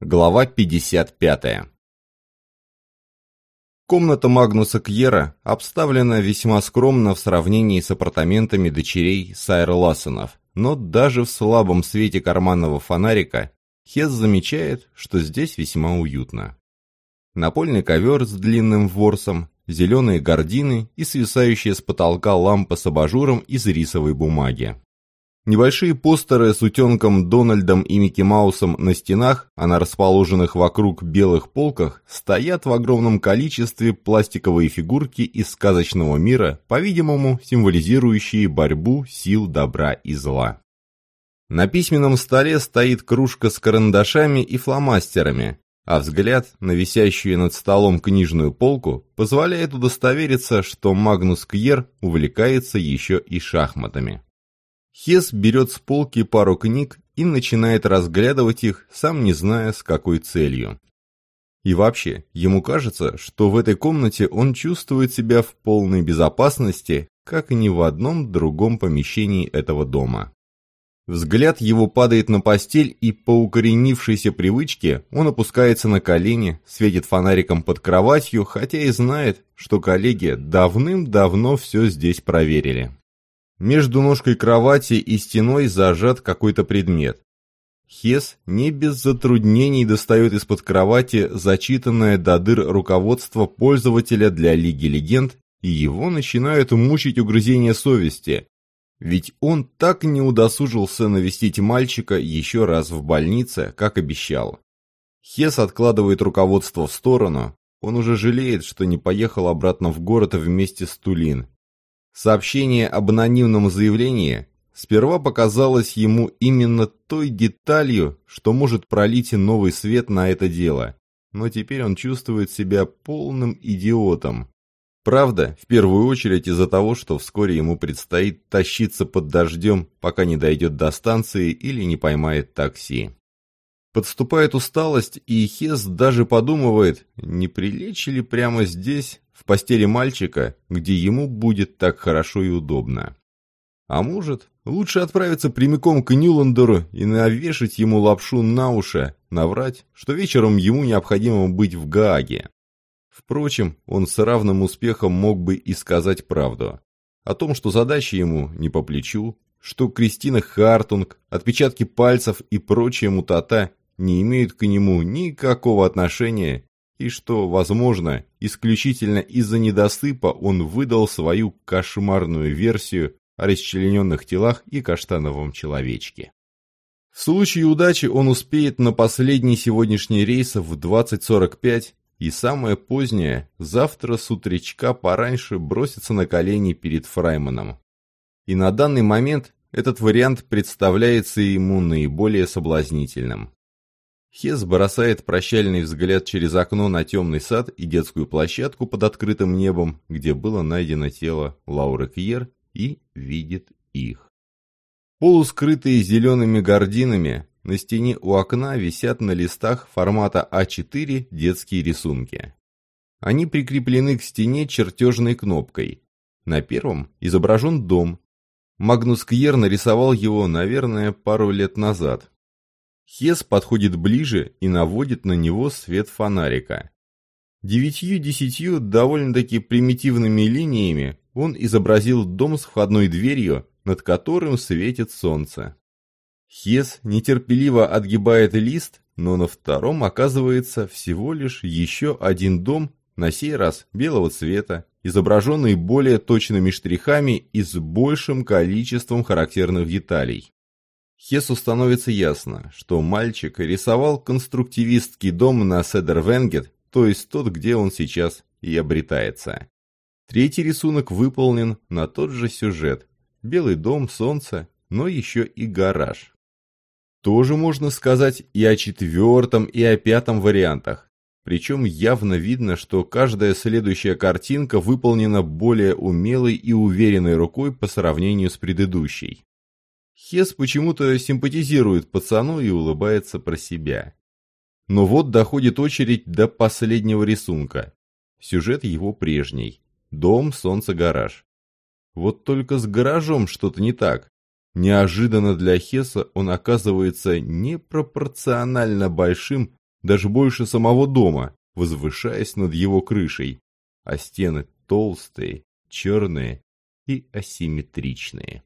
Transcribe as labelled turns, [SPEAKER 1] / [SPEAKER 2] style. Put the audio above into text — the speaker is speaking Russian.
[SPEAKER 1] Глава 55 Комната Магнуса Кьера обставлена весьма скромно в сравнении с апартаментами дочерей Сайр Лассенов, но даже в слабом свете карманного фонарика Хес замечает, что здесь весьма уютно. Напольный ковер с длинным ворсом, зеленые гардины и свисающая с потолка лампа с абажуром из рисовой бумаги. Небольшие постеры с утенком Дональдом и Микки Маусом на стенах, а на расположенных вокруг белых полках стоят в огромном количестве пластиковые фигурки из сказочного мира, по-видимому, символизирующие борьбу сил добра и зла. На письменном столе стоит кружка с карандашами и фломастерами, а взгляд на висящую над столом книжную полку позволяет удостовериться, что Магнус Кьер увлекается еще и шахматами. Хес берет с полки пару книг и начинает разглядывать их, сам не зная, с какой целью. И вообще, ему кажется, что в этой комнате он чувствует себя в полной безопасности, как и ни в одном другом помещении этого дома. Взгляд его падает на постель, и по укоренившейся привычке он опускается на колени, светит фонариком под кроватью, хотя и знает, что коллеги давным-давно все здесь проверили. Между ножкой кровати и стеной зажат какой-то предмет. Хес не без затруднений достает из-под кровати зачитанное до дыр руководство пользователя для Лиги Легенд, и его начинают мучить угрызения совести, ведь он так не удосужился навестить мальчика еще раз в больнице, как обещал. Хес откладывает руководство в сторону, он уже жалеет, что не поехал обратно в город вместе с Тулин, Сообщение об анонимном заявлении сперва показалось ему именно той деталью, что может пролить новый свет на это дело. Но теперь он чувствует себя полным идиотом. Правда, в первую очередь из-за того, что вскоре ему предстоит тащиться под дождем, пока не дойдет до станции или не поймает такси. Подступает усталость, и Хес даже подумывает, не прилечь ли прямо здесь, в постели мальчика, где ему будет так хорошо и удобно. А может, лучше отправиться прямиком к Нюландеру и навешать ему лапшу на уши, наврать, что вечером ему необходимо быть в Гааге. Впрочем, он с равным успехом мог бы и сказать правду. О том, что задача ему не по плечу, что Кристина Хартунг, отпечатки пальцев и прочая мутата не имеют к нему никакого отношения и что, возможно, исключительно из-за недосыпа он выдал свою кошмарную версию о расчлененных телах и каштановом человечке. В случае удачи он успеет на последний сегодняшний рейс в 20.45 и самое позднее, завтра с утречка пораньше бросится на колени перед Фрайманом. И на данный момент этот вариант представляется ему наиболее соблазнительным. Хес бросает прощальный взгляд через окно на темный сад и детскую площадку под открытым небом, где было найдено тело Лауры Кьер, и видит их. Полускрытые зелеными гординами, на стене у окна висят на листах формата А4 детские рисунки. Они прикреплены к стене чертежной кнопкой. На первом изображен дом. Магнус Кьер нарисовал его, наверное, пару лет назад, Хес подходит ближе и наводит на него свет фонарика. Девятью-десятью довольно-таки примитивными линиями он изобразил дом с входной дверью, над которым светит солнце. Хес нетерпеливо отгибает лист, но на втором оказывается всего лишь еще один дом, на сей раз белого цвета, изображенный более точными штрихами и с большим количеством характерных деталей. Хесу становится ясно, что мальчик рисовал конструктивистский дом на Седервенгет, то есть тот, где он сейчас и обретается. Третий рисунок выполнен на тот же сюжет. Белый дом, солнце, но еще и гараж. Тоже можно сказать и о четвертом, и о пятом вариантах. Причем явно видно, что каждая следующая картинка выполнена более умелой и уверенной рукой по сравнению с предыдущей. Хес почему-то симпатизирует пацану и улыбается про себя. Но вот доходит очередь до последнего рисунка. Сюжет его прежний. Дом, солнце, гараж. Вот только с гаражом что-то не так. Неожиданно для Хеса он оказывается непропорционально большим даже больше самого дома, возвышаясь над его крышей, а стены толстые, черные и асимметричные.